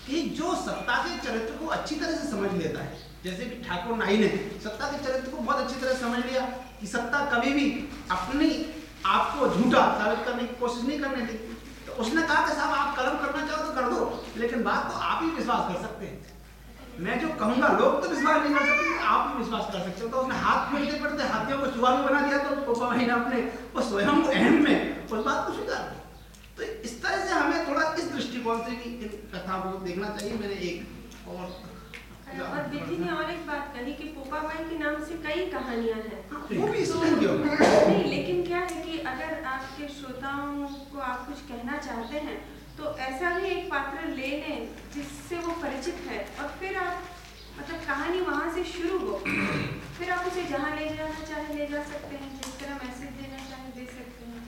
कि जो सत्ता के चरित्र को अच्छी तरह से समझ लेता है, जैसे कि ठाकुर नाई ने सत्ता के चरित्र को बहुत अच्छी तरह समझ लिया कि सत्ता कभी भी अपनी आपको झूठा साबित करने की कोशिश नहीं करने दी उसने कहा कि साहब, आप कलम करना चाहो तो कर दो, लेकिन बात तो आप ही विश्वास कर सकते हैं। मैं जो कहूँगा, लोग तो विश्वास नहीं कर सकते, आप भी विश्वास कर सकते हो। तो उसने हाथ फेरते पड़ते हाथियों को चुहा बना दिया तो पोपा भाई ने अपने, वो स्वयं अहम में, उस बात को स्वीकार किया। तो इस तरह से हमें थोड़ा इस दृष्टिकोण से भी इन कथाओं को देखना चाहिए। मैंने एक और और विधि ने और एक बात कही कि पोपा बाई के नाम से कई कहानियाँ हैं। वो भी तो, नहीं लेकिन क्या है कि अगर आपके श्रोताओं को आप कुछ कहना चाहते हैं तो ऐसा भी एक पात्र ले लें जिससे वो परिचित है। और फिर आप मतलब कहानी वहाँ से शुरू हो। फिर आप उसे जहाँ ले जाना चाहे ले जा सकते हैं जिस तरह मैसेज देना चाहे दे सकते हैं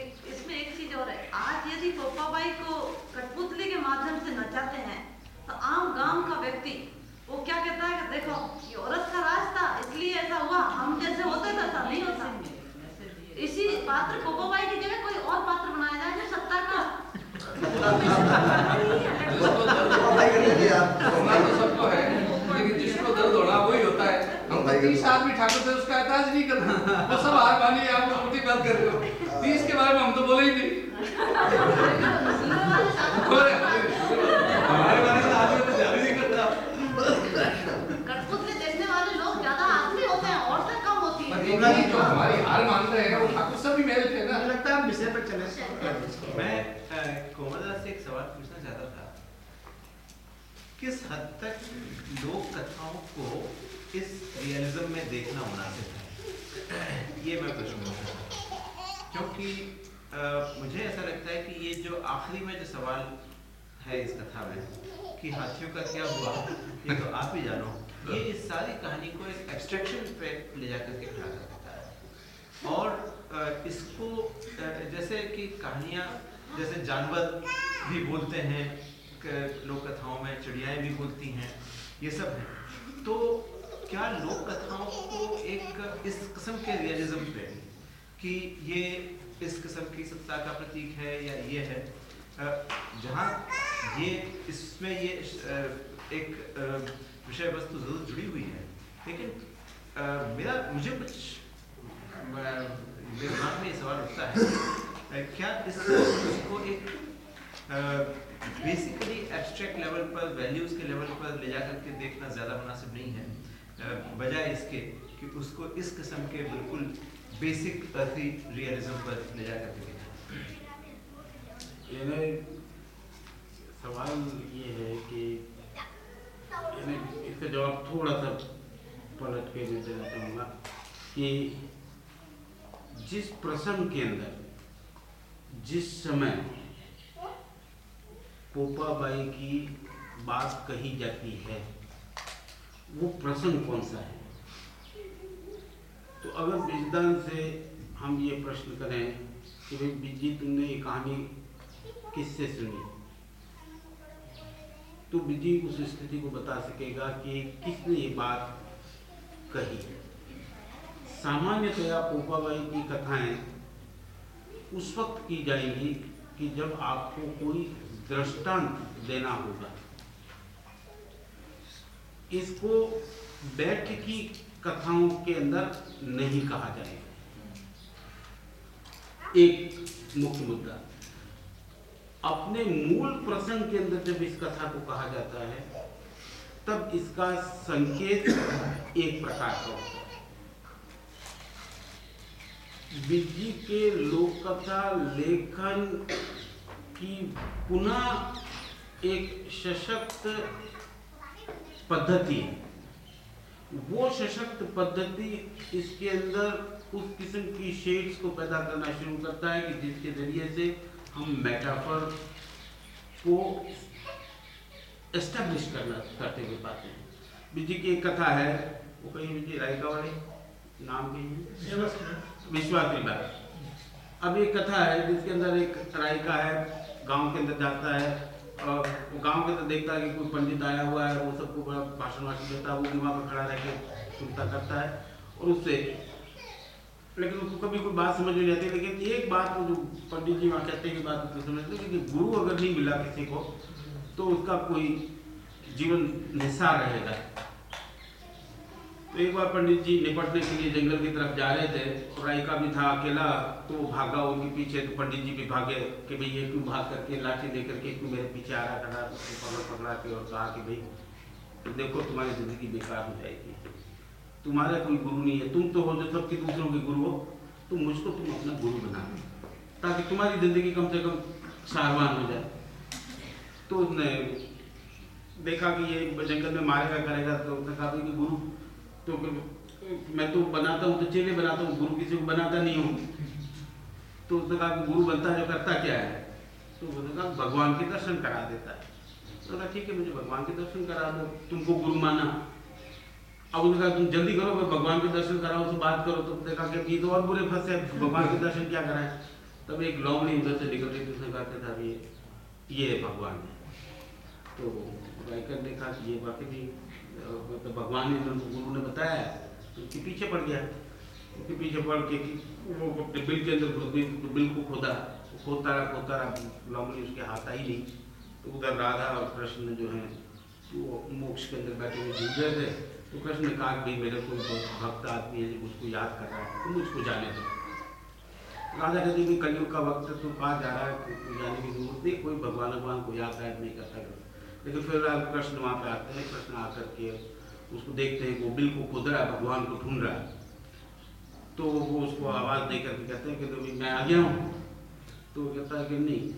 एक चीज़ और है। आज यदि पोपाबाई को कठपुतली के माध्यम से नचाते हैं तो आम गाँव का व्यक्ति वो क्या कहता है कि देखो ये औरत का राज था इसलिए ऐसा हुआ हम जैसे होते थे ऐसा नहीं होता। इसी पात्र पोपाबाई की जगह कोई और पात्र बनाया जाए जो सत्ता का सबको है लेकिन जिसको दर्द होना वही होता तो तीस आदमी ठाकुर से उसका एहताज नहीं करते। वो सब हार मानी आप लोग उल्टी बात कर रहे हो। तीस के बारे में हम तो बोले ही नहीं। हमारे बारे में आदमी तो ध्यान नहीं करता। कठपुतली देखने वाले लोग ज़्यादा आदमी होते हैं औरतें कम होती पर हैं ये जो हमारी हार मान रहे हैं वो ठाकुर सब भी थे ना। लगता है हम विषय पर चले। मैं अ, से एक सवाल पूछना चाहता था। किस हद तक लोक कथाओं को इस रियलिज्म में देखना मुनासिब है? ये मैं पूछूँगा क्योंकि अ, मुझे ऐसा लगता है कि ये जो आखिरी में जो सवाल है इस कथा में कि हाथियों का क्या हुआ ये तो आप ही जानो ये इस सारी कहानी को एक एब्स्ट्रैक्शन पे ले जाकर के खड़ा कर देता है। और इसको जैसे कि कहानियाँ जैसे जानवर भी बोलते हैं लोक कथाओं में चिड़ियाएँ भी बोलती हैं ये सब है। तो क्या लोक कथाओं को एक इस किस्म के रियलिज्म पे कि ये इस किस्म की सत्ता का प्रतीक है या ये है? जहाँ ये, इसमें ये एक विषय वस्तु ज़रूर जुड़ी हुई है। लेकिन मेरा, मुझे कुछ मेरे दिमाग में ये सवाल उठता है क्या इस इसको एक बेसिकली एब्स्ट्रैक्ट लेवल पर वैल्यूज़ के लेवल पर ले जा करके देखना ज़्यादा मुनासिब नहीं है? बजाय इसके कि उसको इस किस्म के बिल्कुल बेसिक अर्थी रियलिज्म पर ले जा करके यानी सवाल ये है कि इसका जवाब थोड़ा सा पलट के मैं देना चाहूँगा कि जिस प्रसंग के अंदर, जिस समय पोपाबाई की बात कही जाती है वो प्रसंग कौन सा है? तो अगर विजदान से हम ये प्रश्न करें कि भाई बीजी तुमने ये कहानी किससे सुनी? तो बीजी उस स्थिति को बता सकेगा कि किसने ये बात कही। सामान्यतया पोपाबाई की कथाएँ उस वक्त की जाएँगी कि जब आपको कोई दृष्टांत देना होगा। इसको बैठकी कथाओं के अंदर नहीं कहा जाएगा। एक मुख्य मुद्दा। अपने मूल प्रसंग के अंदर जब इस कथा को कहा जाता है, तब इसका संकेत एक प्रकार का होता है। विजी के लोक कथा लेखन की पुनः एक सशक्त पद्धति है। वो सशक्त पद्धति इसके अंदर उस किस्म की शेड्स को पैदा करना शुरू करता है कि जिसके ज़रिए से हम मेटाफर को एस्टेब्लिश करना करते हुए पाते हैं। बीजी की एक कथा है वो कहीं बीजी रायका वाले नाम की विश्वास बात अब एक कथा है जिसके अंदर एक रायका है गाँव के अंदर जाता है वो गाँव के तो देखता है कि कोई पंडित आया हुआ है, वो सबको बड़ा भाषण वाषण देता है, वो भी वहाँ पर खड़ा रहकर सुनता करता है और उससे, लेकिन उसको कभी कोई बात समझ नहीं आती, लेकिन एक बात वो जो पंडित जी वहाँ कहते हैं कि बात उसको समझते क्योंकि गुरु अगर नहीं मिला किसी को तो उसका कोई जीवन निशा रहेगा। तो एक बार पंडित जी निपटने के लिए जंगल की तरफ़ जा रहे थे, और रायका भी था अकेला तो वो भागा उनके पीछे तो पंडित जी भी भागे कि भाई ये क्यों भाग करके लाठी लेकर के क्यों मेरे पीछे आ रहा खड़ा उसको पकड़ पकड़ा के और कहा कि भाई तो देखो तुम्हारी ज़िंदगी बेकार हो जाएगी। तुम्हारा कोई गुरु नहीं है, तुम तो हो जो सबके दूसरों के गुरु हो तो मुझको तुम अपना गुरु बना लो ताकि तुम्हारी ज़िंदगी कम से कम सारवान हो जाए। तो उसने देखा कि ये जंगल में मारेगा, करेगा तो उसने कहा कि गुरु तो मैं तो बनाता हूँ तो चेले बनाता हूँ, गुरु किसी को बनाता नहीं हूँ। तो उसने कहा कि गुरु बनता जो करता क्या है? तो उसने कहा, भगवान के दर्शन करा देता है। तो कहा, ठीक है, मुझे भगवान के दर्शन करा दो, तुमको गुरु माना। अब उन्होंने कहा, तुम जल्दी करो मैं भगवान के दर्शन कराओ उससे बात करो। तो देखा कि ये तो और बुरे फंसे भगवान के दर्शन क्या कराए? तब एक लौंगड़ी उधर से निकल रही थी उसने कहा कि था ये ये है भगवान। तो रायकर ने कहा ये वाकई भी मतलब भगवान ने उनको गुरु ने बताया तो उसके पीछे पड़ गया। उसके पीछे पड़ के वो अपने बिल के अंदर तो बिल को खोदा खोदता रहा खोदता रहा लौंगड़ी उसके हाथ आई नहीं। तो उधर राधा और कृष्ण जो है, वो मोक्ष के अंदर बैठे हुए झूठ रहे थे। तो कृष्ण ने कहा भाई मेरे कोई भक्त आदमी है उसको याद कर रहा है तो मुझको जाने दो। राधा कहती कि कलयुग का वक्त तो कहा जा रहा है? तो जाने की ज़रूरत नहीं, कोई भगवान भगवान को याद याद नहीं करता। लेकिन फिर कृष्ण वहाँ पे आते हैं कृष्ण आकर के उसको देखते हैं वो बिल को रहा है, भगवान को ढूंढ रहा है। तो वो उसको आवाज़ दे करके कहते हैं कि तो मैं आ गया हूँ। तो कहता है कि नहीं,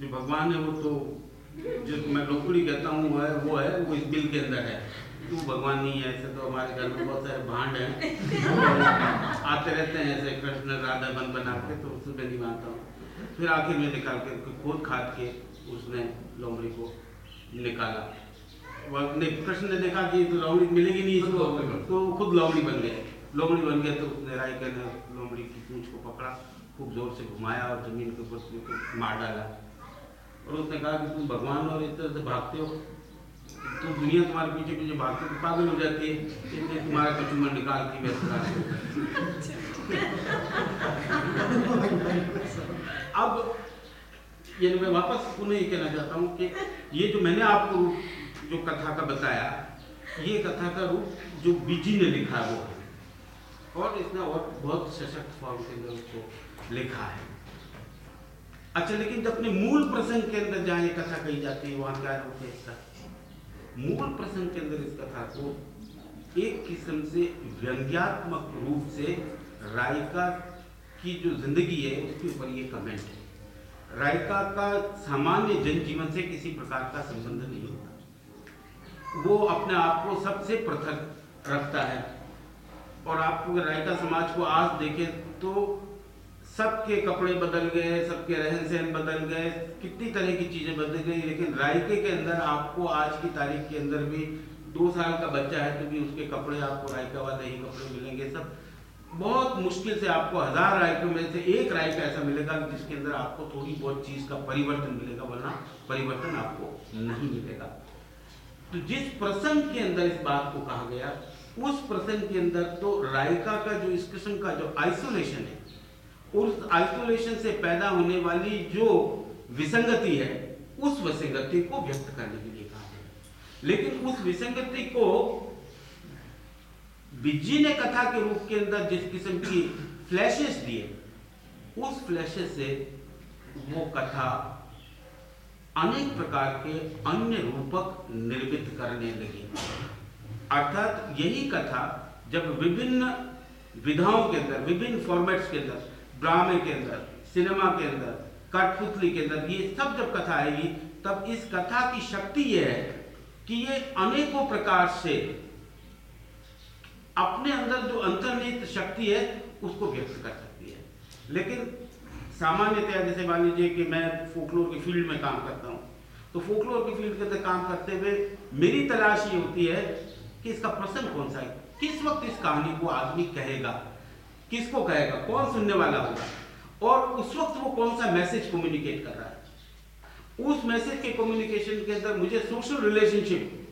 जो भगवान है वो तो जो मैं लोकड़ी कहता हूँ, वो है वो है, वो इस बिल के अंदर है। तू भगवान नहीं है, ऐसे तो हमारे घर में बहुत सारे भांड हैं। आते रहते हैं ऐसे कृष्ण, राधा, बन, बना के तो उसमें नहीं मानता हूँ। फिर आखिर में निकाल के, खोद खाद के उसने लोमड़ी को निकाला। ने कृष्ण ने देखा कि तो लोमड़ी मिलेगी नहीं इसको। तो खुद लोमड़ी बन गए। लोमड़ी बन गए तो उसने रायकर ने लोमड़ी की पूंछ को पकड़ा खूब ज़ोर से घुमाया और ज़मीन के ऊपर मार डाला। और उसने कहा कि तुम भगवान और इस तरह से भागते हो। तो दुनिया तुम्हारे पीछे पीछे भागते तो पागल हो जाती है। इसलिए तुम्हारा कचुमर निकाल के अब ये मैं वापस पुनः ये कहना चाहता हूँ कि ये जो मैंने आपको जो कथा का बताया, ये कथा का रूप जो बीजी ने लिखा वो है। और इसने और बहुत सशक्त फॉर्म के अंदर उसको लिखा है। अच्छा लेकिन जब अपने मूल प्रसंग के अंदर जहाँ ये कथा कही जाती है, वहाँ क्या रूप है मूल प्रसंग के अंदर इस कथा को एक किस्म से व्यंग्यात्मक रूप से रायका की जो ज़िंदगी है, उसके ऊपर ये कमेंट है। रायका का सामान्य जनजीवन से किसी प्रकार का संबंध नहीं होता। वो अपने आप को सबसे पृथक रखता है। और आप रायका समाज को आज देखें तो सबके कपड़े बदल गए, सबके रहन सहन बदल गए, कितनी तरह की चीज़ें बदल गई, लेकिन रायके के अंदर आपको आज की तारीख के अंदर भी दो साल का बच्चा है तो भी उसके कपड़े आपको रायका वाले ही कपड़े मिलेंगे, सब बहुत मुश्किल से आपको हज़ार रायकों में से एक रायका ऐसा मिलेगा जिसके अंदर आपको थोड़ी बहुत चीज़ का परिवर्तन मिलेगा, वरना परिवर्तन आपको नहीं मिलेगा। तो जिस प्रसंग के अंदर इस बात को कहा गया, उस प्रसंग के अंदर तो रायका का जो इस किस्म का जो आइसोलेशन है, उस आइसोलेशन से पैदा होने वाली जो विसंगति है, उस विसंगति को व्यक्त करने के लिए कहा गया। लेकिन उस विसंगति को बिज्जी ने कथा के रूप के अंदर जिस किस्म की फ्लैशेस दिए, उस फ्लैशेस से वो कथा अनेक प्रकार के अन्य रूपक निर्मित करने लगी। अर्थात यही कथा जब विभिन्न विधाओं के अंदर, विभिन्न फॉर्मेट्स के अंदर ड्रामे के अंदर सिनेमा के अंदर, कठपुतली के अंदर, ये सब जब कथा आएगी, तब इस कथा की शक्ति यह है कि ये अनेकों प्रकार से अपने अंदर जो अंतर्निहित शक्ति है, उसको व्यक्त कर सकती है। लेकिन सामान्यतया जैसे मान लीजिए कि मैं फोकलोर के फ़ील्ड में काम करता हूँ। तो फोकलोर के फ़ील्ड के अंदर काम करते हुए मेरी तलाश ये होती है कि इसका प्रसंग कौन सा है? किस वक्त इस कहानी को आदमी कहेगा? किसको कहेगा? कौन सुनने वाला होगा? और उस वक्त वो कौन सा मैसेज कम्युनिकेट कर रहा है? उस मैसेज के कम्युनिकेशन के अंदर मुझे सोशल रिलेशनशिप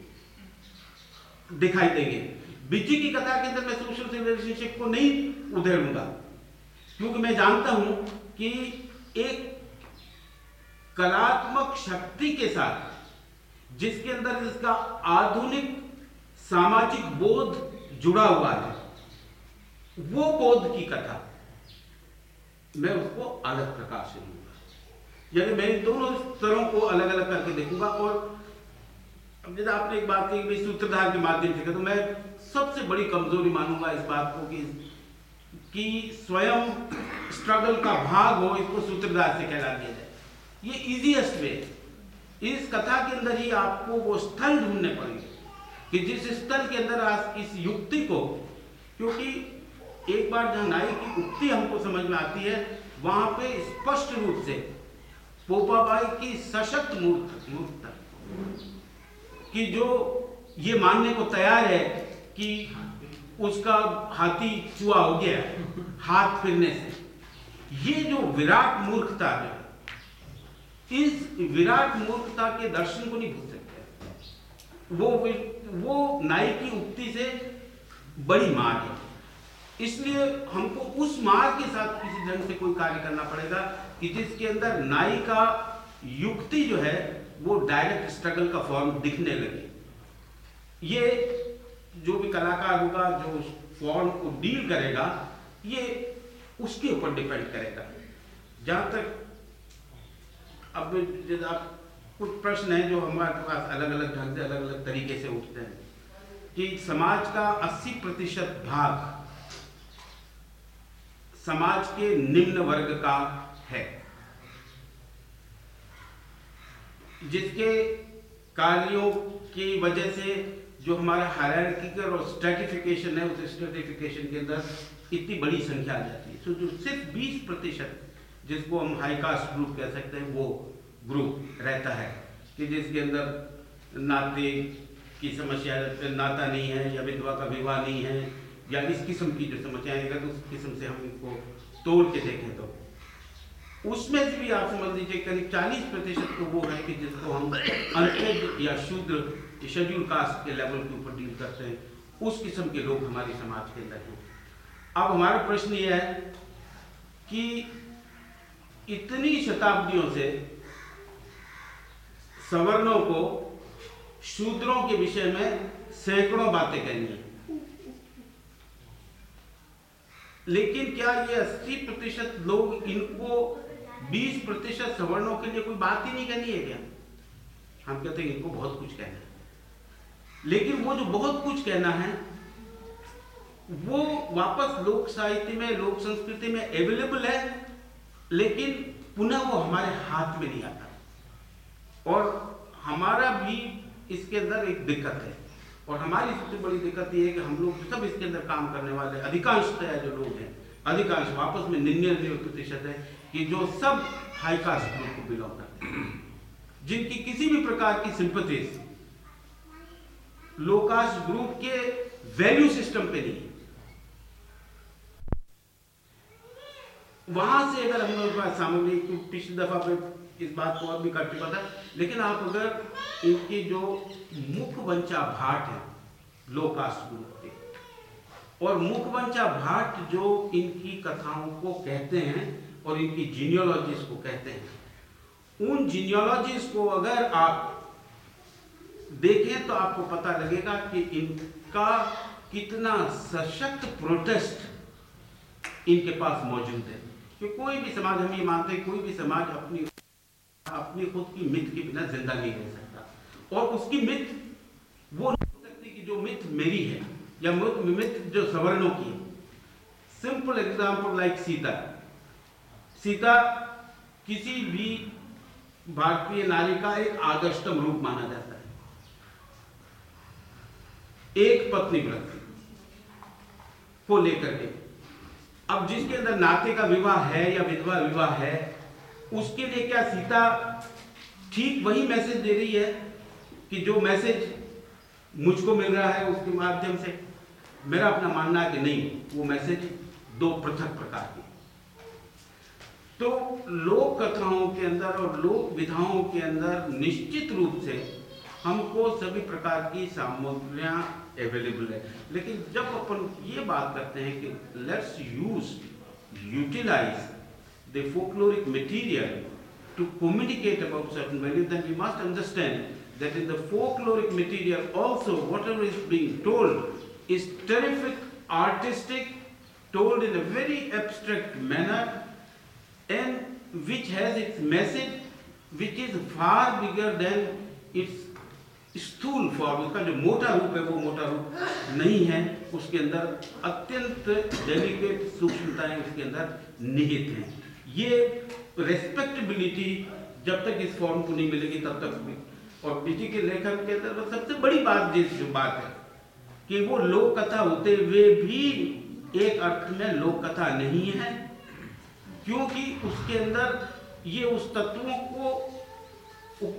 दिखाई देंगे। बिज्जी की कथा के अंदर मैं सोशल रिलेशनशिप को नहीं उधेड़ूँगा क्योंकि मैं जानता हूँ कि एक कलात्मक शक्ति के साथ, जिसके अंदर इसका आधुनिक सामाजिक बोध जुड़ा हुआ है, वो बोध की कथा मैं उसको अलग प्रकार से लूँगा। यानी मैं दोनों स्तरों को अलग अलग करके देखूँगा और जैसे आपने एक बात कही सूत्रधार के माध्यम से तो मैं सबसे बड़ी कमज़ोरी मानूँगा इस बात को कि कि स्वयं स्ट्रगल का भाग हो, इसको सूत्रधार से कहला दिया जाए। ये इजीएस्ट वे इस कथा के अंदर ही आपको वो स्थल ढूँढने पड़ेंगे। कि जिस स्थल के अंदर आज इस युक्ति को, क्योंकि एक बार जहाँ नाई की उक्ति हमको समझ में आती है, वहाँ पे स्पष्ट रूप से पोपाबाई की सशक्त मूर्त मूर्खता कि जो ये मानने को तैयार है कि उसका हाथी चुआ हो गया, हाथ फिरने से। ये जो विराट मूर्खता है, इस विराट मूर्खता के दर्शन को नहीं भूल सकते। वो वो नाई की उक्ति से बड़ी मार है। इसलिए हमको उस मार के साथ किसी ढंग से कोई कार्य करना पड़ेगा कि जिसके अंदर नाई का युक्ति जो है, वो डायरेक्ट स्ट्रगल का फॉर्म दिखने लगे। ये जो भी कलाकार होगा, जो उस फॉर्म को डील करेगा, ये उसके ऊपर डिपेंड करेगा। जहाँ तक अब आप, कुछ प्रश्न हैं जो हमारे पास अलग अलग ढंग से अलग अलग तरीके से उठते हैं कि समाज का 80 प्रतिशत भाग समाज के निम्न वर्ग का है। जिसके कार्यों की वजह से जो हमारा हायरार्किकल और स्ट्रेटिफिकेशन है, उस स्ट्रेटिफिकेशन के अंदर इतनी बड़ी संख्या आ जाती है। तो जो सिर्फ़ 20 प्रतिशत जिसको हम हाई कास्ट ग्रुप कह सकते हैं, वो ग्रुप रहता है कि जिसके अंदर नाते की समस्या, नाता नहीं है या विधवा का विवाह नहीं है या इस किस्म की जो समस्या है, अगर उस किस्म से हम इनको तोड़ के देखें तो। उसमें से भी आप समझ लीजिए, करीब 40 प्रतिशत तो वो है कि जिसको हम अनएड या शूद्र शेड्यूल कास्ट के लेवल के ऊपर डील करते हैं। उस किस्म के लोग हमारे समाज के अंदर हैं। अब हमारा प्रश्न ये है कि इतनी शताब्दियों से सवर्णों को शूद्रों के विषय में सैकड़ों बातें कहनी है। लेकिन क्या ये 80 प्रतिशत लोग इनको 20 प्रतिशत सवर्णों के लिए कोई बात ही नहीं कहनी है क्या? हम कहते हैं इनको बहुत कुछ कहना है। लेकिन वो जो बहुत कुछ कहना है, वो वापस लोक साहित्य में, लोक संस्कृति में अवेलेबल है, लेकिन पुनः वो हमारे हाथ में नहीं आता। और हमारा भी इसके अंदर एक दिक्कत है। और हमारी सबसे बड़ी दिक्कत ये है कि हम लोग सब इसके अंदर काम करने वाले अधिकांशतः जो लोग हैं, अधिकांश वापस में निन्यानवे प्रतिशत है कि जो सब हाई कास्ट ग्रुप को बिलोंग करते हैं। जिनकी किसी भी प्रकार की सिंपथीज लो कास्ट ग्रुप के वैल्यू सिस्टम पे नहीं वहाँ से अगर हम लोग सामग्री पिछली दफ़ा पे इस बात को और भी कर चुका था लेकिन आप अगर इनकी जो मुख वंचा भाट है लो कास्ट ग्रुप के, और मुख वंचा भाट जो इनकी कथाओं को कहते हैं और इनकी जीनियोलॉजीज को कहते हैं, उन जीनियोलॉजीज को अगर आप देखें तो आपको पता लगेगा कि इनका कितना सशक्त प्रोटेस्ट इनके पास मौजूद है। कि कोई भी समाज, हम ये मानते हैं, कोई भी समाज अपनी अपनी खुद की मिथ के बिना ज़िंदा नहीं रह सकता। और उसकी मिथ, वो नहीं हो सकती कि जो मिथ मेरी है, या मिथ जो सवर्णों की है। Simple example like Sita. Sita किसी भी भारतीय नारी का एक आदर्शतम रूप माना जाता है। एक पत्नी व्रत को लेकर के। अब जिसके अंदर नाते का विवाह है या विधवा विवाह है, उसके लिए क्या सीता ठीक वही मैसेज दे रही है कि जो मैसेज मुझको मिल रहा है उसके माध्यम से, मेरा अपना मानना है कि नहीं, वो मैसेज दो पृथक प्रकार के तो लोक कथाओं के अंदर और लोक विधाओं के अंदर निश्चित रूप से हमको सभी प्रकार की सामग्रियाँ अवेलेबल है। लेकिन जब अपन ये बात करते हैं कि let's use utilize the folkloric material to communicate about certain value then we must understand that is the folkloric material also whatever is being told is terrific artistic told in a very abstract manner and which has its message which is far bigger than its स्थूल फॉर्म, उसका जो मोटा रूप है, वो मोटा रूप नहीं है। उसके अंदर अत्यंत डेलिकेट सूक्ष्मताएँ उसके अंदर निहित हैं। ये रेस्पेक्टेबिलिटी जब तक इस फॉर्म को नहीं मिलेगी, तब तक भी। और बीटी के लेखन के अंदर सबसे बड़ी बात जिस जो बात है, कि वो लोक कथा होते हुए भी एक अर्थ में लोक कथा नहीं है, क्योंकि उसके अंदर ये उस तत्वों को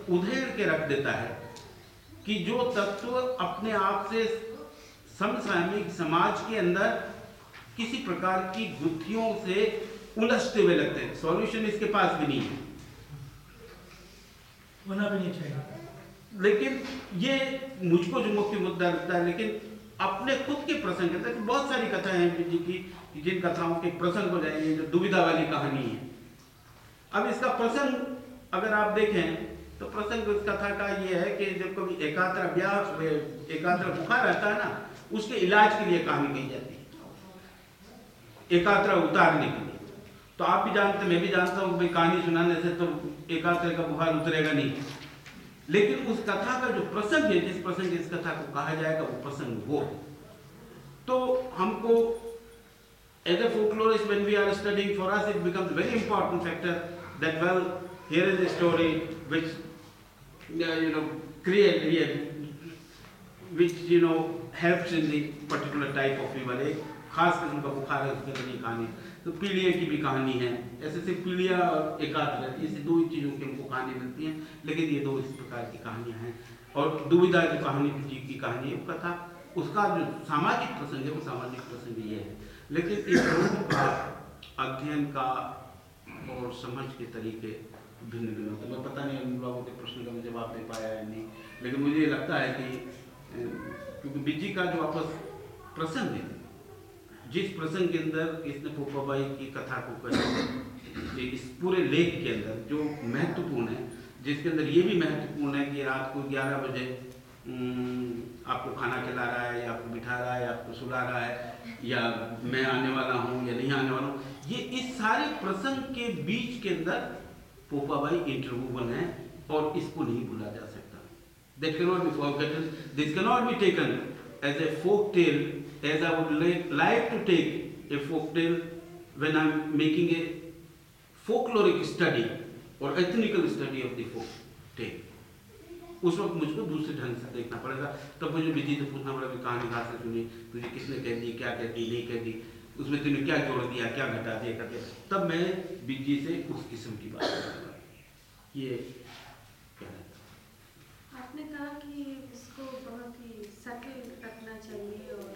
उधेड़ के रख देता है। कि जो तत्व अपने आप से समसामयिक समाज के अंदर किसी प्रकार की गुत्थियों से उलझते हुए लगते हैं। सॉल्यूशन इसके पास भी नहीं है। होना भी नहीं चाहिए। लेकिन ये मुझको जो मुख्य मुद्दा लगता है लेकिन अपने खुद के प्रसंग कहते हैं बहुत सारी कथाएँ हैं जी की जिन कथाओं के प्रसंग हो जाएँगे जो दुविधा वाली कहानी है। अब इसका प्रसंग अगर आप देखें तो प्रसंग इस कथा का ये है कि जब कभी एकात्र ब्याह एकात्र बुखार रहता है ना उसके इलाज के लिए कहानी कही जाती है। एकात्र उतारने के लिए। तो आप भी जानते मैं भी जानता हूँ भाई कहानी सुनाने से तो एकात्र का बुखार उतरेगा नहीं। लेकिन उस कथा का जो प्रसंग है जिस प्रसंग इस कथा को कहा जाएगा वो प्रसंग वो है। तो हमको as a folklorist are studying for us it becomes a very important factor that well here is a story which uh, you know create yeah, which you know helps in the particular type of fever एक खास किस्म का बुखार है उसके ये कहानी तो पीलिया की भी कहानी है। ऐसे से पीलिया और एकात्र इस दो ही चीज़ों की हमको कहानी मिलती हैं लेकिन ये दो इस प्रकार की कहानियाँ हैं। और दुविधा की कहानी जी की कहानी है कथा उसका जो सामाजिक प्रसंग है वो सामाजिक प्रसंग ये है। लेकिन इन लोगों का अध्ययन का और समझ के तरीके भिन्न भिन्न होते मैं पता नहीं उन लोगों के प्रश्न का मैं जवाब दे पाया या नहीं। लेकिन मुझे लगता है कि क्योंकि बिज़ी का जो आपस प्रसंग है, जिस प्रसंग के अंदर इसने पोपाबाई की कथा को कहा इस पूरे लेख के अंदर जो महत्वपूर्ण है, जिसके अंदर ये भी महत्वपूर्ण है कि रात को 11 बजे आपको खाना खिला रहा है या आपको बिठा रहा है या आपको सुला रहा है, या मैं आने वाला हूँ या नहीं आने वाला हूँ, ये इस सारे प्रसंग के बीच के अंदर पोपा भाई इंटरवूवन है और इसको नहीं भूला जा सकता। They can not be forgotten this can not be taken as a folk tale as I would like to take a folk tale when I am making a folkloric study और ethnical study of the folk tale उस वक्त मुझको दूसरे ढंग से देखना पड़ेगा। तब मुझे विधि से पूछना पड़ेगा कहानी कहा से सुनी? तुझे किसने कह दी, क्या कह दी, नहीं कह दी? उसमें तूने क्या जोड़ दिया क्या घटा दिया करके तब मैं विधि से उस किस्म की बात करूँगा ये क्या है? आपने कहा कि इसको बहुत ही रखना चाहिए और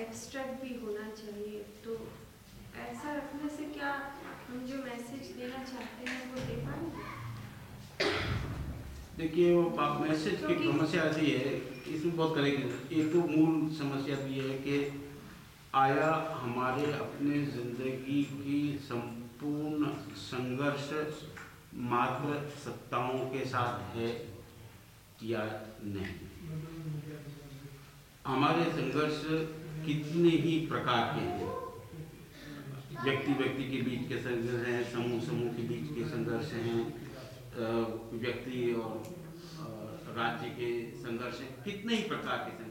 एब्स्ट्रैक्ट भी होना चाहिए। तो ऐसा रखने से क्या हम जो मैसेज देना चाहते हैं वो दे पाएँगे? देखिए वो मैसेज की समस्या ऐसी है इसमें बहुत करेगी। एक तो मूल समस्या भी है कि आया हमारे अपने ज़िंदगी की संपूर्ण संघर्ष मात्र सत्ताओं के साथ है या नहीं? हमारे संघर्ष कितने ही प्रकार के हैं। व्यक्ति व्यक्ति के बीच के संघर्ष हैं समूह समूह के बीच के संघर्ष हैं व्यक्ति और राज्य के संघर्ष हैं, कितने ही प्रकार के संघर्ष